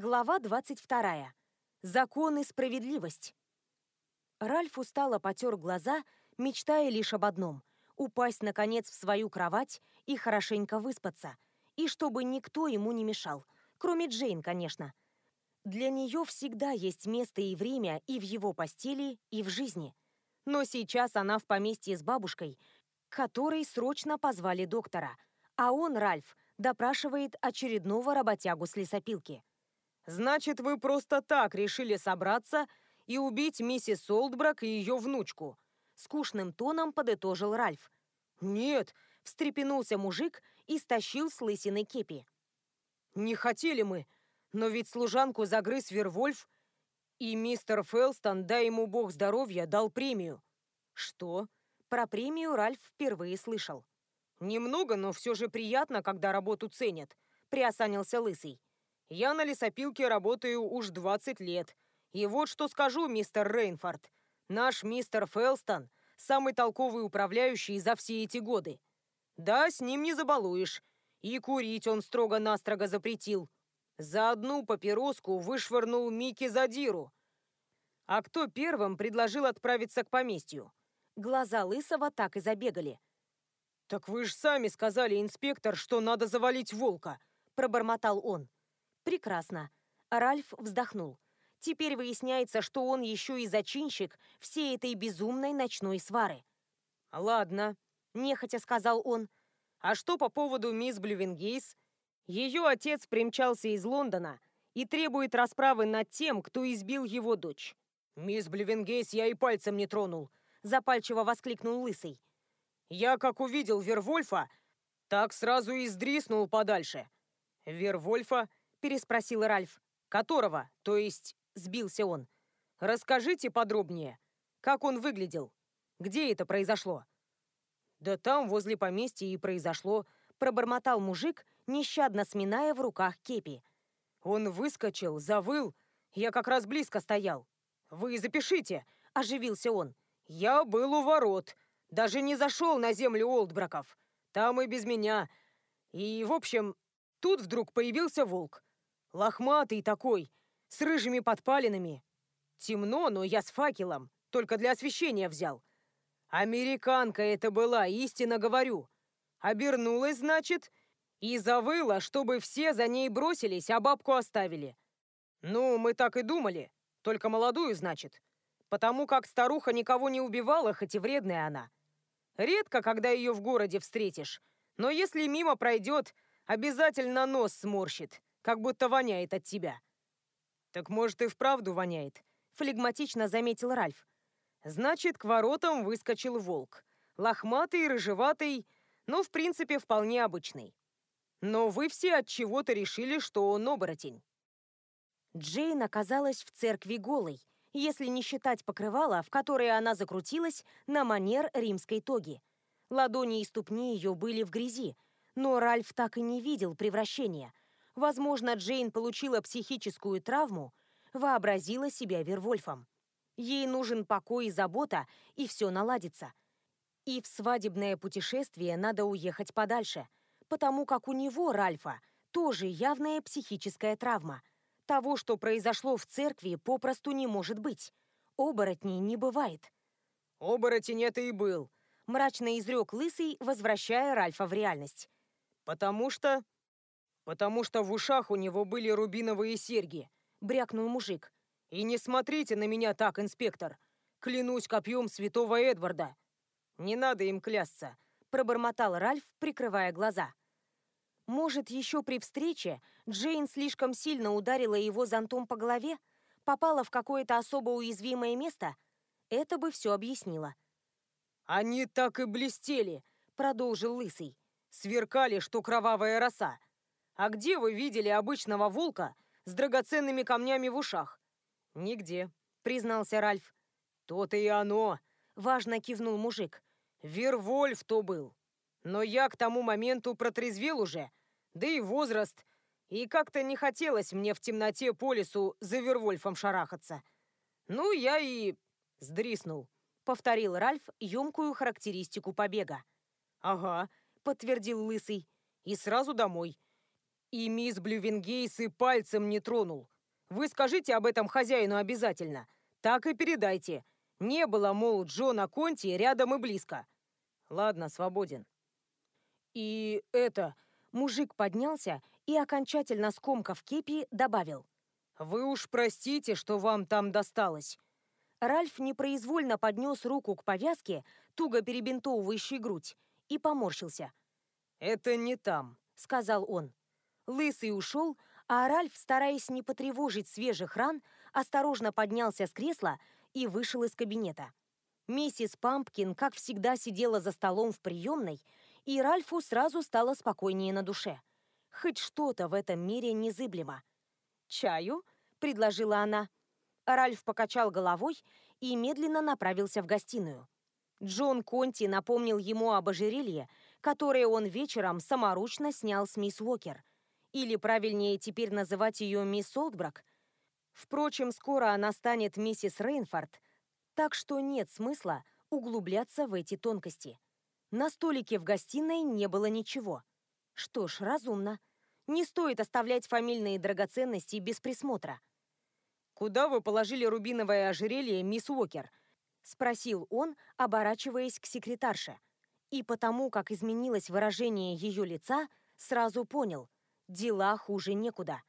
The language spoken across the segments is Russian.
Глава 22. Закон и справедливость. Ральф устало потер глаза, мечтая лишь об одном – упасть, наконец, в свою кровать и хорошенько выспаться, и чтобы никто ему не мешал, кроме Джейн, конечно. Для нее всегда есть место и время и в его постели, и в жизни. Но сейчас она в поместье с бабушкой, которой срочно позвали доктора, а он, Ральф, допрашивает очередного работягу с лесопилки – Значит, вы просто так решили собраться и убить миссис Олдбрак и ее внучку?» Скучным тоном подытожил Ральф. «Нет», — встрепенулся мужик и стащил с лысиной кепи. «Не хотели мы, но ведь служанку загрыз Вервольф, и мистер Фелстон, дай ему бог здоровья, дал премию». «Что?» Про премию Ральф впервые слышал. «Немного, но все же приятно, когда работу ценят», — приосанился Лысый. Я на лесопилке работаю уж 20 лет. И вот что скажу, мистер Рейнфорд. Наш мистер Фелстон – самый толковый управляющий за все эти годы. Да, с ним не забалуешь. И курить он строго-настрого запретил. За одну папироску вышвырнул Микки Задиру. А кто первым предложил отправиться к поместью? Глаза Лысого так и забегали. «Так вы же сами сказали, инспектор, что надо завалить волка», – пробормотал он. Прекрасно. Ральф вздохнул. Теперь выясняется, что он еще и зачинщик всей этой безумной ночной свары. «Ладно», — нехотя сказал он. «А что по поводу мисс Блювенгейс? Ее отец примчался из Лондона и требует расправы над тем, кто избил его дочь». «Мисс Блювенгейс я и пальцем не тронул», — запальчиво воскликнул Лысый. «Я, как увидел Вервольфа, так сразу и сдриснул подальше». «Вервольфа?» Переспросил Ральф. «Которого? То есть...» — сбился он. «Расскажите подробнее. Как он выглядел? Где это произошло?» «Да там, возле поместья, и произошло», — пробормотал мужик, нещадно сминая в руках кепи. «Он выскочил, завыл. Я как раз близко стоял. Вы запишите», — оживился он. «Я был у ворот. Даже не зашел на землю Олдбраков. Там и без меня. И, в общем, тут вдруг появился волк. Лохматый такой, с рыжими подпалинами. Темно, но я с факелом, только для освещения взял. Американка это была, истинно говорю. Обернулась, значит, и завыла, чтобы все за ней бросились, а бабку оставили. Ну, мы так и думали, только молодую, значит. Потому как старуха никого не убивала, хоть и вредная она. Редко, когда ее в городе встретишь, но если мимо пройдет, обязательно нос сморщит как будто воняет от тебя». «Так может и вправду воняет», — флегматично заметил Ральф. «Значит, к воротам выскочил волк. Лохматый, рыжеватый, но в принципе вполне обычный. Но вы все от чего-то решили, что он оборотень». Джейн оказалась в церкви голой, если не считать покрывала, в которое она закрутилась на манер римской тоги. Ладони и ступни ее были в грязи, но Ральф так и не видел превращения — Возможно, Джейн получила психическую травму, вообразила себя Вервольфом. Ей нужен покой и забота, и все наладится. И в свадебное путешествие надо уехать подальше, потому как у него, Ральфа, тоже явная психическая травма. Того, что произошло в церкви, попросту не может быть. Оборотней не бывает. «Оборотень это и был», — мрачно изрек Лысый, возвращая Ральфа в реальность. «Потому что «Потому что в ушах у него были рубиновые серьги», — брякнул мужик. «И не смотрите на меня так, инспектор. Клянусь копьем святого Эдварда». «Не надо им клясться», — пробормотал Ральф, прикрывая глаза. Может, еще при встрече Джейн слишком сильно ударила его зонтом по голове, попала в какое-то особо уязвимое место? Это бы все объяснило. «Они так и блестели», — продолжил Лысый. «Сверкали, что кровавая роса. А где вы видели обычного волка с драгоценными камнями в ушах? Нигде, признался Ральф. То-то и оно, важно кивнул мужик. Вервольф то был. Но я к тому моменту протрезвел уже, да и возраст. И как-то не хотелось мне в темноте по лесу за Вервольфом шарахаться. Ну, я и сдриснул, повторил Ральф емкую характеристику побега. Ага, подтвердил Лысый. И сразу домой. И мисс Блювенгейс и пальцем не тронул. Вы скажите об этом хозяину обязательно. Так и передайте. Не было, мол, Джона Конти рядом и близко. Ладно, свободен. И это... Мужик поднялся и, окончательно скомкав кепи, добавил. «Вы уж простите, что вам там досталось». Ральф непроизвольно поднес руку к повязке, туго перебинтовывающей грудь, и поморщился. «Это не там», — сказал он. Лысый ушел, а Ральф, стараясь не потревожить свежих ран, осторожно поднялся с кресла и вышел из кабинета. Миссис Пампкин, как всегда, сидела за столом в приемной, и Ральфу сразу стало спокойнее на душе. Хоть что-то в этом мире незыблемо. «Чаю?» — предложила она. Ральф покачал головой и медленно направился в гостиную. Джон Конти напомнил ему об ожерелье, которое он вечером саморучно снял с мисс Уокер. Или правильнее теперь называть ее мисс Олдбрак. Впрочем, скоро она станет миссис Рейнфорд, так что нет смысла углубляться в эти тонкости. На столике в гостиной не было ничего. Что ж, разумно. Не стоит оставлять фамильные драгоценности без присмотра. «Куда вы положили рубиновое ожерелье, мисс Уокер?» — спросил он, оборачиваясь к секретарше. И потому, как изменилось выражение ее лица, сразу понял — дела хуже некуда.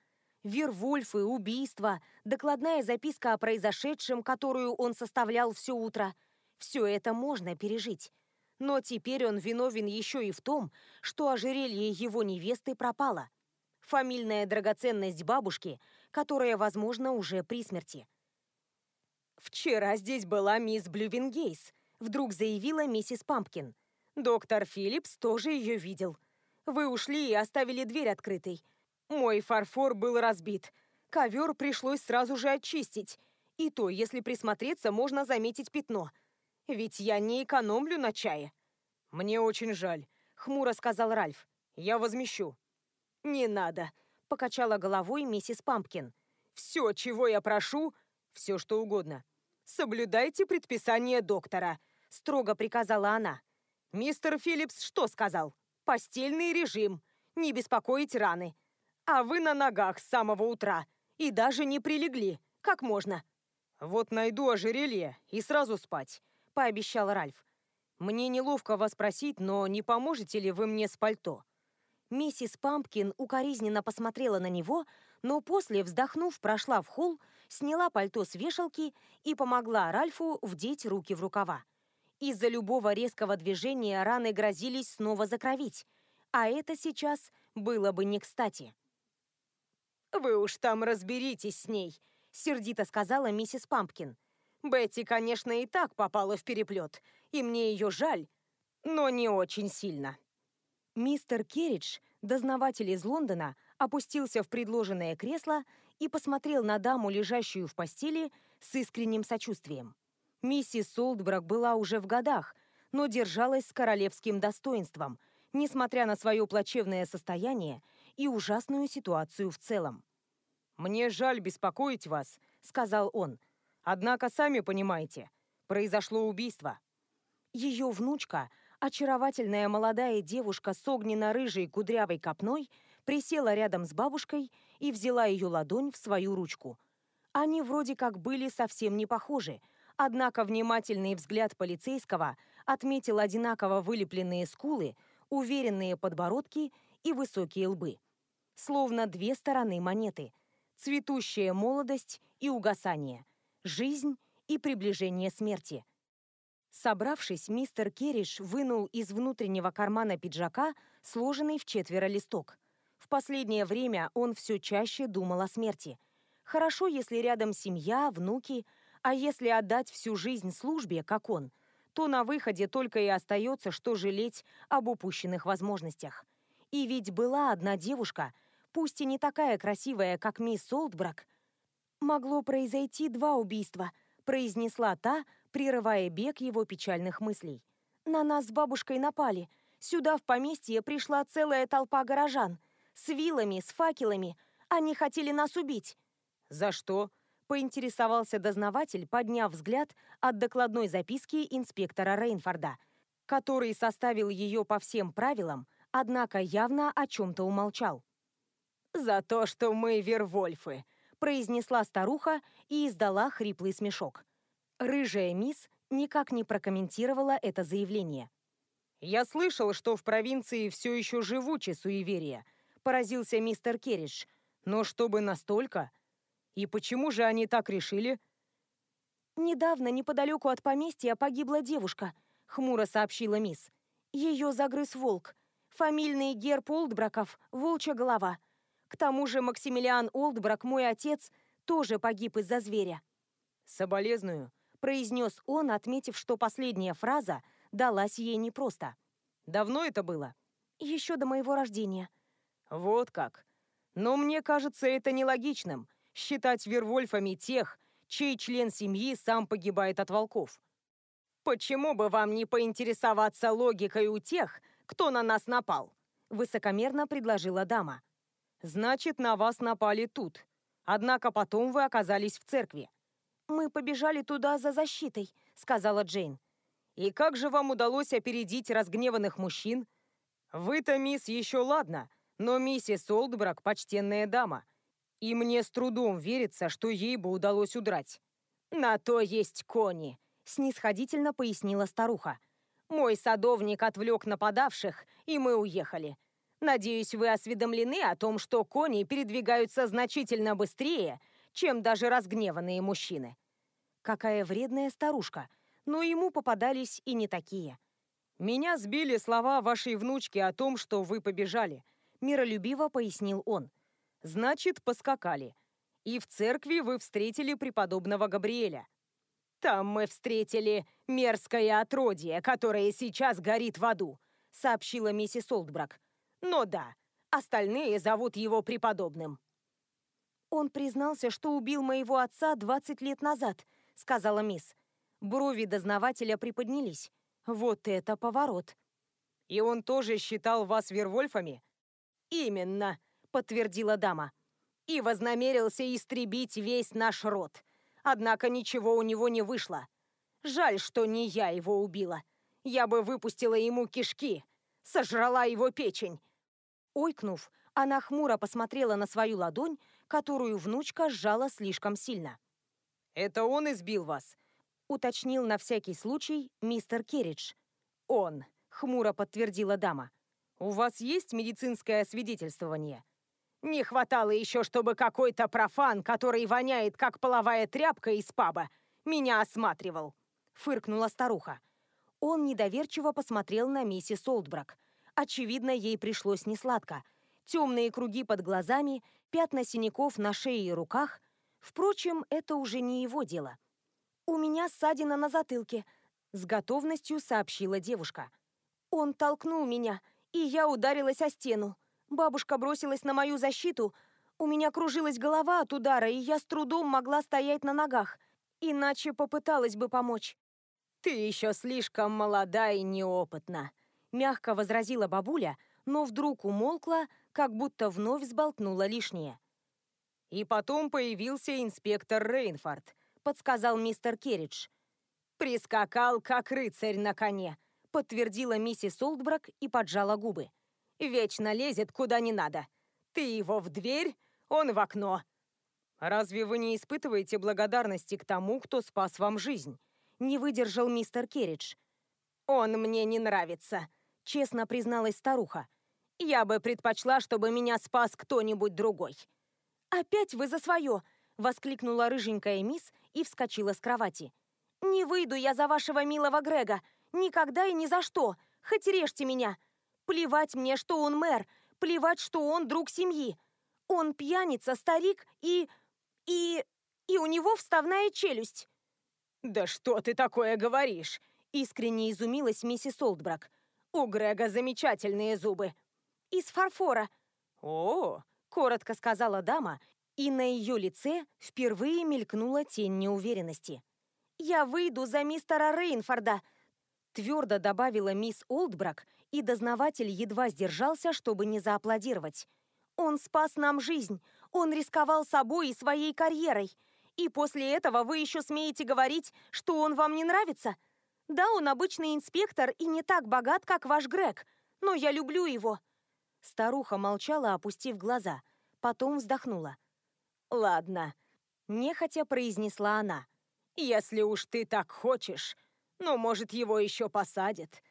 Вервольфы, убийства, докладная записка о произошедшем, которую он составлял все утро — все это можно пережить. Но теперь он виновен еще и в том, что ожерелье его невесты пропало. Фамильная драгоценность бабушки, которая, возможно, уже при смерти. «Вчера здесь была мисс Блювингейс», — вдруг заявила миссис Пампкин. «Доктор Филлипс тоже ее видел. Вы ушли и оставили дверь открытой. Мой фарфор был разбит. Ковер пришлось сразу же очистить. И то, если присмотреться, можно заметить пятно. Ведь я не экономлю на чае. Мне очень жаль, хмуро сказал Ральф. Я возмещу. Не надо, покачала головой миссис Пампкин. Все, чего я прошу, все что угодно. Соблюдайте предписание доктора, строго приказала она. Мистер Филлипс что сказал? Постельный режим, не беспокоить раны. А вы на ногах с самого утра и даже не прилегли. Как можно? Вот найду ожерелье и сразу спать пообещал Ральф. «Мне неловко вас просить, но не поможете ли вы мне с пальто?» Миссис Пампкин укоризненно посмотрела на него, но после, вздохнув, прошла в холл, сняла пальто с вешалки и помогла Ральфу вдеть руки в рукава. Из-за любого резкого движения раны грозились снова закровить, а это сейчас было бы не кстати. «Вы уж там разберитесь с ней», — сердито сказала миссис Пампкин. Бетти, конечно, и так попала в переплет, и мне ее жаль, но не очень сильно. Мистер Керридж, дознаватель из Лондона, опустился в предложенное кресло и посмотрел на даму, лежащую в постели, с искренним сочувствием. Миссис Солдбрак была уже в годах, но держалась с королевским достоинством, несмотря на свое плачевное состояние и ужасную ситуацию в целом. «Мне жаль беспокоить вас», — сказал он, Однако, сами понимаете, произошло убийство. Ее внучка, очаровательная молодая девушка с огненно-рыжей кудрявой копной, присела рядом с бабушкой и взяла ее ладонь в свою ручку. Они вроде как были совсем не похожи, однако внимательный взгляд полицейского отметил одинаково вылепленные скулы, уверенные подбородки и высокие лбы. Словно две стороны монеты. Цветущая молодость и угасание жизнь и приближение смерти. Собравшись, мистер Керриш вынул из внутреннего кармана пиджака сложенный в четверо листок. В последнее время он все чаще думал о смерти. Хорошо, если рядом семья, внуки, а если отдать всю жизнь службе, как он, то на выходе только и остается, что жалеть об упущенных возможностях. И ведь была одна девушка, пусть и не такая красивая, как мисс Солтбрак, «Могло произойти два убийства», — произнесла та, прерывая бег его печальных мыслей. «На нас с бабушкой напали. Сюда, в поместье, пришла целая толпа горожан. С вилами, с факелами. Они хотели нас убить». «За что?» — поинтересовался дознаватель, подняв взгляд от докладной записки инспектора Рейнфорда, который составил ее по всем правилам, однако явно о чем-то умолчал. «За то, что мы вервольфы», — произнесла старуха и издала хриплый смешок. Рыжая мисс никак не прокомментировала это заявление. «Я слышал, что в провинции все еще живучи суеверия», — поразился мистер Керридж. «Но чтобы настолько? И почему же они так решили?» «Недавно неподалеку от поместья погибла девушка», — хмуро сообщила мисс. «Ее загрыз волк. Фамильный герб Олдбраков — волчья голова. К тому же Максимилиан Олдбрак, мой отец, тоже погиб из-за зверя». «Соболезную», — произнес он, отметив, что последняя фраза далась ей непросто. «Давно это было?» «Еще до моего рождения». «Вот как. Но мне кажется это нелогичным — считать вервольфами тех, чей член семьи сам погибает от волков. Почему бы вам не поинтересоваться логикой у тех, кто на нас напал? Высокомерно предложила дама. Значит, на вас напали тут. Однако потом вы оказались в церкви. Мы побежали туда за защитой, сказала Джейн. И как же вам удалось опередить разгневанных мужчин? Вы-то, мисс, еще ладно, но миссис Олдбрак – почтенная дама – и мне с трудом верится, что ей бы удалось удрать. «На то есть кони», — снисходительно пояснила старуха. «Мой садовник отвлек нападавших, и мы уехали. Надеюсь, вы осведомлены о том, что кони передвигаются значительно быстрее, чем даже разгневанные мужчины». Какая вредная старушка, но ему попадались и не такие. «Меня сбили слова вашей внучки о том, что вы побежали», — миролюбиво пояснил он. Значит, поскакали. И в церкви вы встретили преподобного Габриэля. Там мы встретили мерзкое отродье, которое сейчас горит в аду, сообщила миссис Олдбрак. Но да, остальные зовут его преподобным. Он признался, что убил моего отца 20 лет назад, сказала мисс. Брови дознавателя приподнялись. Вот это поворот. И он тоже считал вас вервольфами? Именно, подтвердила дама. И вознамерился истребить весь наш род. Однако ничего у него не вышло. Жаль, что не я его убила. Я бы выпустила ему кишки, сожрала его печень. Ойкнув, она хмуро посмотрела на свою ладонь, которую внучка сжала слишком сильно. «Это он избил вас?» — уточнил на всякий случай мистер Керридж. «Он», — хмуро подтвердила дама. «У вас есть медицинское освидетельствование?» Не хватало еще, чтобы какой-то профан, который воняет, как половая тряпка из паба, меня осматривал. Фыркнула старуха. Он недоверчиво посмотрел на миссис Олдбрак. Очевидно, ей пришлось несладко. Темные круги под глазами, пятна синяков на шее и руках. Впрочем, это уже не его дело. «У меня ссадина на затылке», — с готовностью сообщила девушка. «Он толкнул меня, и я ударилась о стену. Бабушка бросилась на мою защиту. У меня кружилась голова от удара, и я с трудом могла стоять на ногах. Иначе попыталась бы помочь. «Ты еще слишком молода и неопытна», — мягко возразила бабуля, но вдруг умолкла, как будто вновь сболтнула лишнее. «И потом появился инспектор Рейнфорд», — подсказал мистер Керридж. «Прискакал, как рыцарь на коне», — подтвердила миссис Олдбрак и поджала губы. Вечно лезет куда не надо. Ты его в дверь, он в окно. Разве вы не испытываете благодарности к тому, кто спас вам жизнь? Не выдержал мистер Керридж. Он мне не нравится, честно призналась старуха. Я бы предпочла, чтобы меня спас кто-нибудь другой. Опять вы за свое! воскликнула рыженькая мисс и вскочила с кровати. «Не выйду я за вашего милого Грега! Никогда и ни за что! Хоть режьте меня! Плевать мне, что он мэр, плевать, что он друг семьи. Он пьяница, старик и... и... и у него вставная челюсть. «Да что ты такое говоришь?» — искренне изумилась миссис Олдбрак. «У Грега замечательные зубы». «Из фарфора». «О!» — коротко сказала дама, и на ее лице впервые мелькнула тень неуверенности. «Я выйду за мистера Рейнфорда», — твердо добавила мисс Олдбрак и дознаватель едва сдержался, чтобы не зааплодировать. «Он спас нам жизнь! Он рисковал собой и своей карьерой! И после этого вы еще смеете говорить, что он вам не нравится? Да, он обычный инспектор и не так богат, как ваш Грег, но я люблю его!» Старуха молчала, опустив глаза. Потом вздохнула. «Ладно», — нехотя произнесла она. «Если уж ты так хочешь, ну, может, его еще посадят».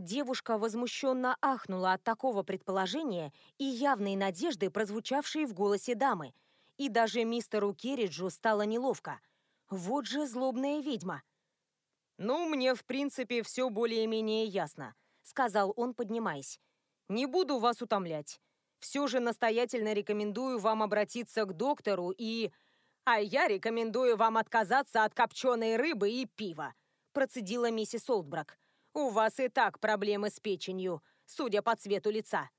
Девушка возмущенно ахнула от такого предположения и явной надежды, прозвучавшей в голосе дамы. И даже мистеру Керриджу стало неловко. Вот же злобная ведьма. «Ну, мне, в принципе, все более-менее ясно», — сказал он, поднимаясь. «Не буду вас утомлять. Все же настоятельно рекомендую вам обратиться к доктору и... А я рекомендую вам отказаться от копченой рыбы и пива», — процедила миссис Олдбрак. У вас и так проблемы с печенью, судя по цвету лица.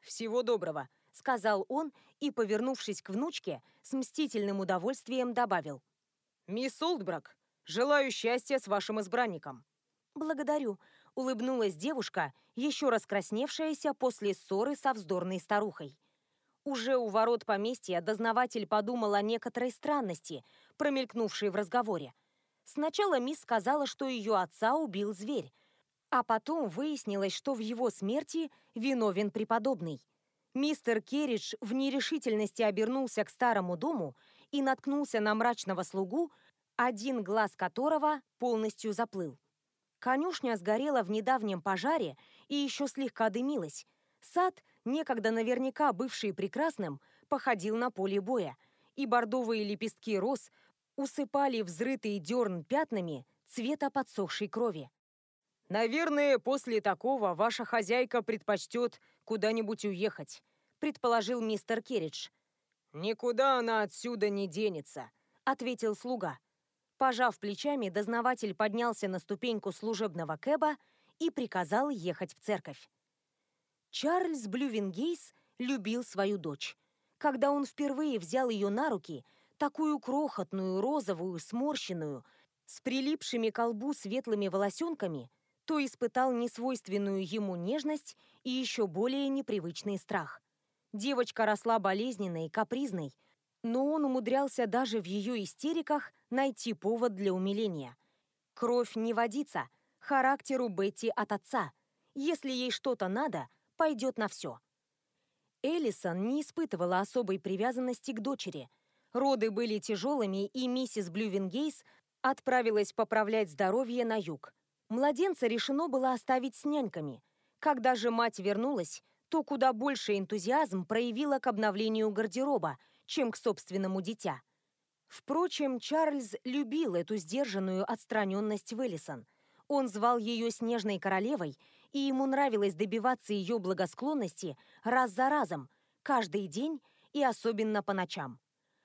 Всего доброго, сказал он и, повернувшись к внучке, с мстительным удовольствием добавил. Мисс Олдбрак, желаю счастья с вашим избранником. Благодарю, улыбнулась девушка, еще раскрасневшаяся после ссоры со вздорной старухой. Уже у ворот поместья дознаватель подумал о некоторой странности, промелькнувшей в разговоре. Сначала мисс сказала, что ее отца убил зверь, а потом выяснилось, что в его смерти виновен преподобный. Мистер Керридж в нерешительности обернулся к старому дому и наткнулся на мрачного слугу, один глаз которого полностью заплыл. Конюшня сгорела в недавнем пожаре и еще слегка дымилась. Сад, некогда наверняка бывший прекрасным, походил на поле боя, и бордовые лепестки роз усыпали взрытый дерн пятнами цвета подсохшей крови. «Наверное, после такого ваша хозяйка предпочтет куда-нибудь уехать», предположил мистер Керридж. «Никуда она отсюда не денется», ответил слуга. Пожав плечами, дознаватель поднялся на ступеньку служебного кэба и приказал ехать в церковь. Чарльз Блювингейс любил свою дочь. Когда он впервые взял ее на руки, такую крохотную, розовую, сморщенную, с прилипшими к лбу светлыми волосенками, то испытал несвойственную ему нежность и еще более непривычный страх. Девочка росла болезненной и капризной, но он умудрялся даже в ее истериках найти повод для умиления. Кровь не водится, характеру Бетти от отца. Если ей что-то надо, пойдет на все. Эллисон не испытывала особой привязанности к дочери. Роды были тяжелыми, и миссис Блювенгейс отправилась поправлять здоровье на юг. Младенца решено было оставить с няньками. Когда же мать вернулась, то куда больше энтузиазм проявила к обновлению гардероба, чем к собственному дитя. Впрочем, Чарльз любил эту сдержанную отстраненность Веллисон. Он звал ее Снежной Королевой, и ему нравилось добиваться ее благосклонности раз за разом, каждый день и особенно по ночам.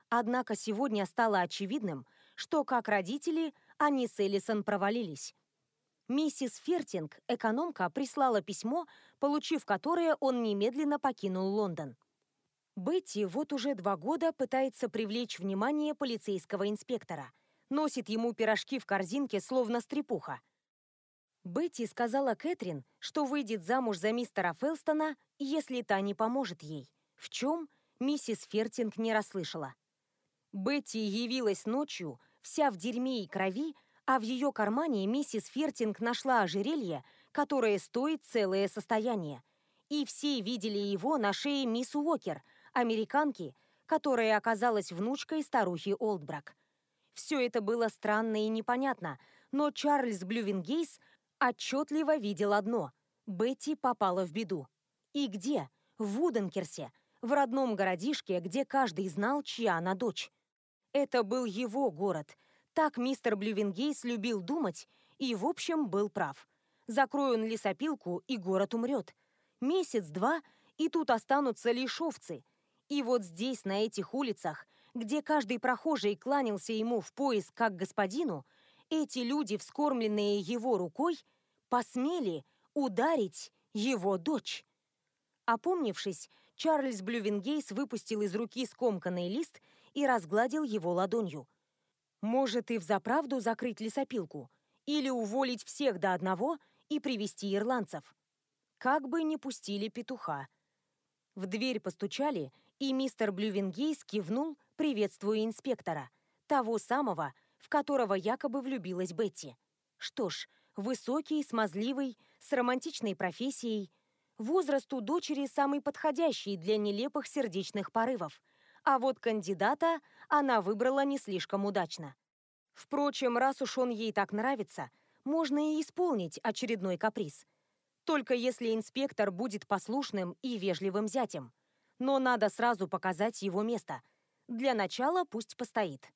Однако сегодня стало очевидным, что как родители они с Эллисон провалились. Миссис Фертинг, экономка, прислала письмо, получив которое он немедленно покинул Лондон. Бетти вот уже два года пытается привлечь внимание полицейского инспектора. Носит ему пирожки в корзинке, словно стрепуха. Бетти сказала Кэтрин, что выйдет замуж за мистера Фелстона, если та не поможет ей. В чем миссис Фертинг не расслышала. Бетти явилась ночью, вся в дерьме и крови, а в ее кармане миссис Фертинг нашла ожерелье, которое стоит целое состояние. И все видели его на шее мисс Уокер, американки, которая оказалась внучкой старухи Олдбрак. Все это было странно и непонятно, но Чарльз Блювингейс отчетливо видел одно – Бетти попала в беду. И где? В Уденкерсе, в родном городишке, где каждый знал, чья она дочь. Это был его город – так мистер Блювенгейс любил думать и, в общем, был прав. Закрой лесопилку, и город умрет. Месяц-два, и тут останутся лишь овцы. И вот здесь, на этих улицах, где каждый прохожий кланялся ему в пояс как господину, эти люди, вскормленные его рукой, посмели ударить его дочь. Опомнившись, Чарльз Блювенгейс выпустил из руки скомканный лист и разгладил его ладонью. Может и взаправду закрыть лесопилку, или уволить всех до одного и привести ирландцев. Как бы не пустили петуха. В дверь постучали, и мистер Блювенгейс кивнул, приветствуя инспектора, того самого, в которого якобы влюбилась Бетти. Что ж, высокий, смазливый, с романтичной профессией. Возраст у дочери самый подходящий для нелепых сердечных порывов. А вот кандидата она выбрала не слишком удачно. Впрочем, раз уж он ей так нравится, можно и исполнить очередной каприз. Только если инспектор будет послушным и вежливым зятем. Но надо сразу показать его место. Для начала пусть постоит.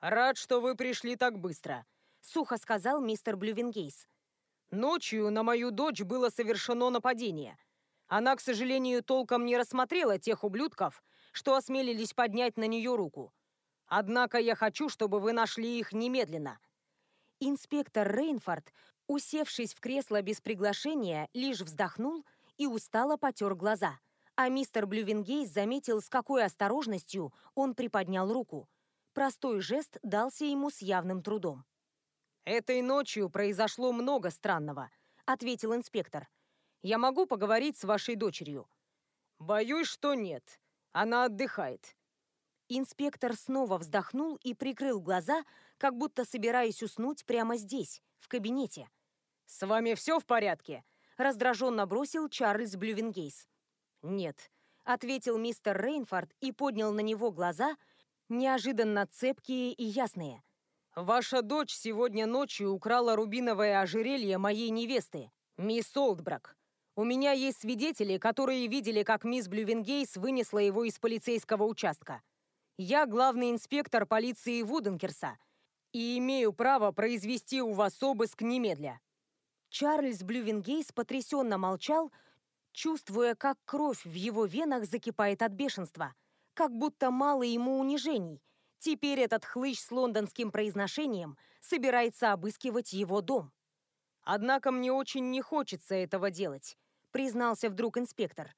«Рад, что вы пришли так быстро», — сухо сказал мистер Блювенгейс. «Ночью на мою дочь было совершено нападение. Она, к сожалению, толком не рассмотрела тех ублюдков, что осмелились поднять на нее руку. Однако я хочу, чтобы вы нашли их немедленно». Инспектор Рейнфорд, усевшись в кресло без приглашения, лишь вздохнул и устало потер глаза. А мистер Блювенгейс заметил, с какой осторожностью он приподнял руку. Простой жест дался ему с явным трудом. «Этой ночью произошло много странного», — ответил инспектор. «Я могу поговорить с вашей дочерью?» «Боюсь, что нет. Она отдыхает. Инспектор снова вздохнул и прикрыл глаза, как будто собираясь уснуть прямо здесь, в кабинете. «С вами все в порядке?» — раздраженно бросил Чарльз Блювенгейс. «Нет», — ответил мистер Рейнфорд и поднял на него глаза, неожиданно цепкие и ясные. «Ваша дочь сегодня ночью украла рубиновое ожерелье моей невесты, мисс Олдбрак. У меня есть свидетели, которые видели, как мисс Блювенгейс вынесла его из полицейского участка. Я главный инспектор полиции Вуденкерса и имею право произвести у вас обыск немедля». Чарльз Блювенгейс потрясенно молчал, чувствуя, как кровь в его венах закипает от бешенства, как будто мало ему унижений. Теперь этот хлыщ с лондонским произношением собирается обыскивать его дом. «Однако мне очень не хочется этого делать», — признался вдруг инспектор.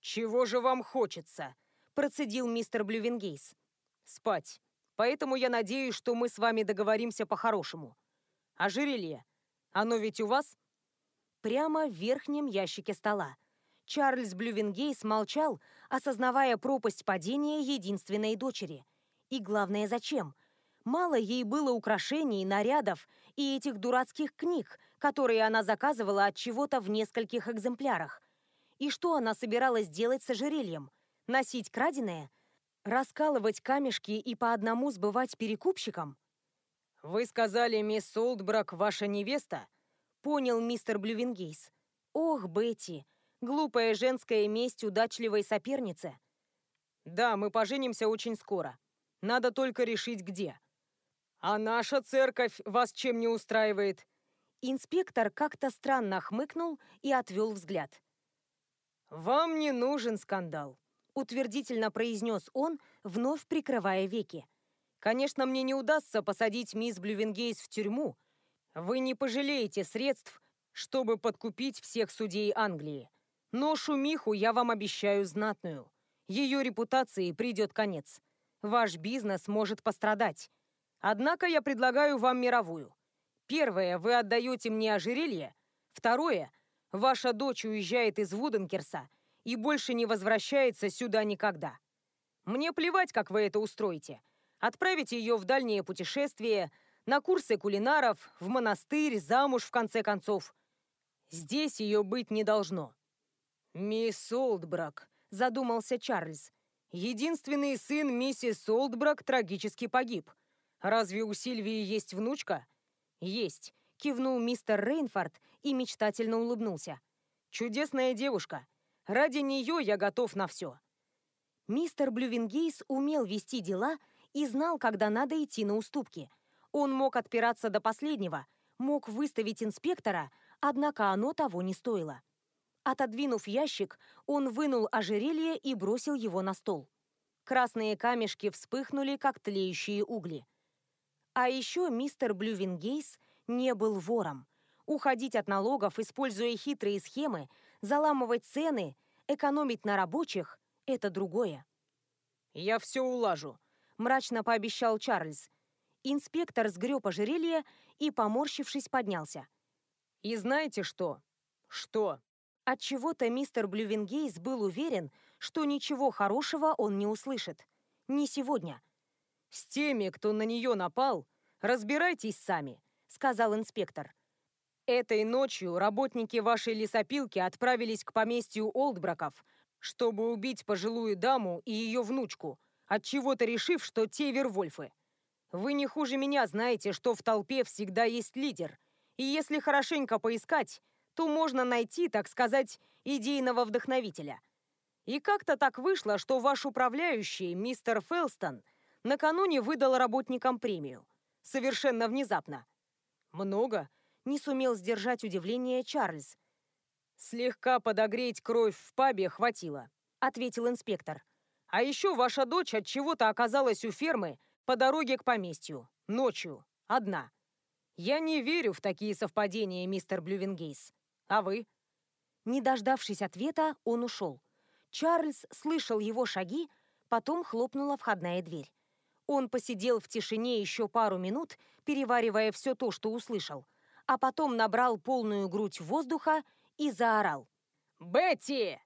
«Чего же вам хочется?» процедил мистер Блювенгейс. «Спать. Поэтому я надеюсь, что мы с вами договоримся по-хорошему. Ожерелье. Оно ведь у вас?» Прямо в верхнем ящике стола. Чарльз Блювенгейс молчал, осознавая пропасть падения единственной дочери. И главное, зачем? Мало ей было украшений, нарядов и этих дурацких книг, которые она заказывала от чего-то в нескольких экземплярах. И что она собиралась делать с ожерельем? Носить краденое? Раскалывать камешки и по одному сбывать перекупщикам? «Вы сказали, мисс Олдбрак, ваша невеста?» Понял мистер Блювенгейс. «Ох, Бетти, глупая женская месть удачливой соперницы». «Да, мы поженимся очень скоро. Надо только решить, где». «А наша церковь вас чем не устраивает?» Инспектор как-то странно хмыкнул и отвел взгляд. «Вам не нужен скандал утвердительно произнес он, вновь прикрывая веки. «Конечно, мне не удастся посадить мисс Блювенгейс в тюрьму. Вы не пожалеете средств, чтобы подкупить всех судей Англии. Но шумиху я вам обещаю знатную. Ее репутации придет конец. Ваш бизнес может пострадать. Однако я предлагаю вам мировую. Первое, вы отдаете мне ожерелье. Второе, ваша дочь уезжает из Вуденкерса и больше не возвращается сюда никогда. Мне плевать, как вы это устроите. Отправите ее в дальнее путешествие, на курсы кулинаров, в монастырь, замуж, в конце концов. Здесь ее быть не должно. «Мисс Олдбрак», — задумался Чарльз. «Единственный сын миссис Олдбрак трагически погиб. Разве у Сильвии есть внучка?» «Есть», — кивнул мистер Рейнфорд и мечтательно улыбнулся. «Чудесная девушка. Ради нее я готов на все. Мистер Блювенгейс умел вести дела и знал, когда надо идти на уступки. Он мог отпираться до последнего, мог выставить инспектора, однако оно того не стоило. Отодвинув ящик, он вынул ожерелье и бросил его на стол. Красные камешки вспыхнули, как тлеющие угли. А еще мистер Блювенгейс не был вором. Уходить от налогов, используя хитрые схемы, заламывать цены, экономить на рабочих – это другое. «Я все улажу», – мрачно пообещал Чарльз. Инспектор сгреб ожерелье и, поморщившись, поднялся. «И знаете что?» «Что?» Отчего-то мистер Блювенгейс был уверен, что ничего хорошего он не услышит. Не сегодня. «С теми, кто на нее напал, разбирайтесь сами», — сказал инспектор. Этой ночью работники вашей лесопилки отправились к поместью Олдбраков, чтобы убить пожилую даму и ее внучку, отчего-то решив, что те Вервольфы. Вы не хуже меня знаете, что в толпе всегда есть лидер, и если хорошенько поискать, то можно найти, так сказать, идейного вдохновителя. И как-то так вышло, что ваш управляющий, мистер Фелстон, накануне выдал работникам премию. Совершенно внезапно. Много? Не сумел сдержать удивление Чарльз. Слегка подогреть кровь в пабе хватило, ответил инспектор. А еще ваша дочь от чего-то оказалась у фермы по дороге к поместью, ночью, одна. Я не верю в такие совпадения, мистер Блювенгейс. А вы? Не дождавшись ответа, он ушел. Чарльз слышал его шаги, потом хлопнула входная дверь. Он посидел в тишине еще пару минут, переваривая все то, что услышал, а потом набрал полную грудь воздуха и заорал. «Бетти!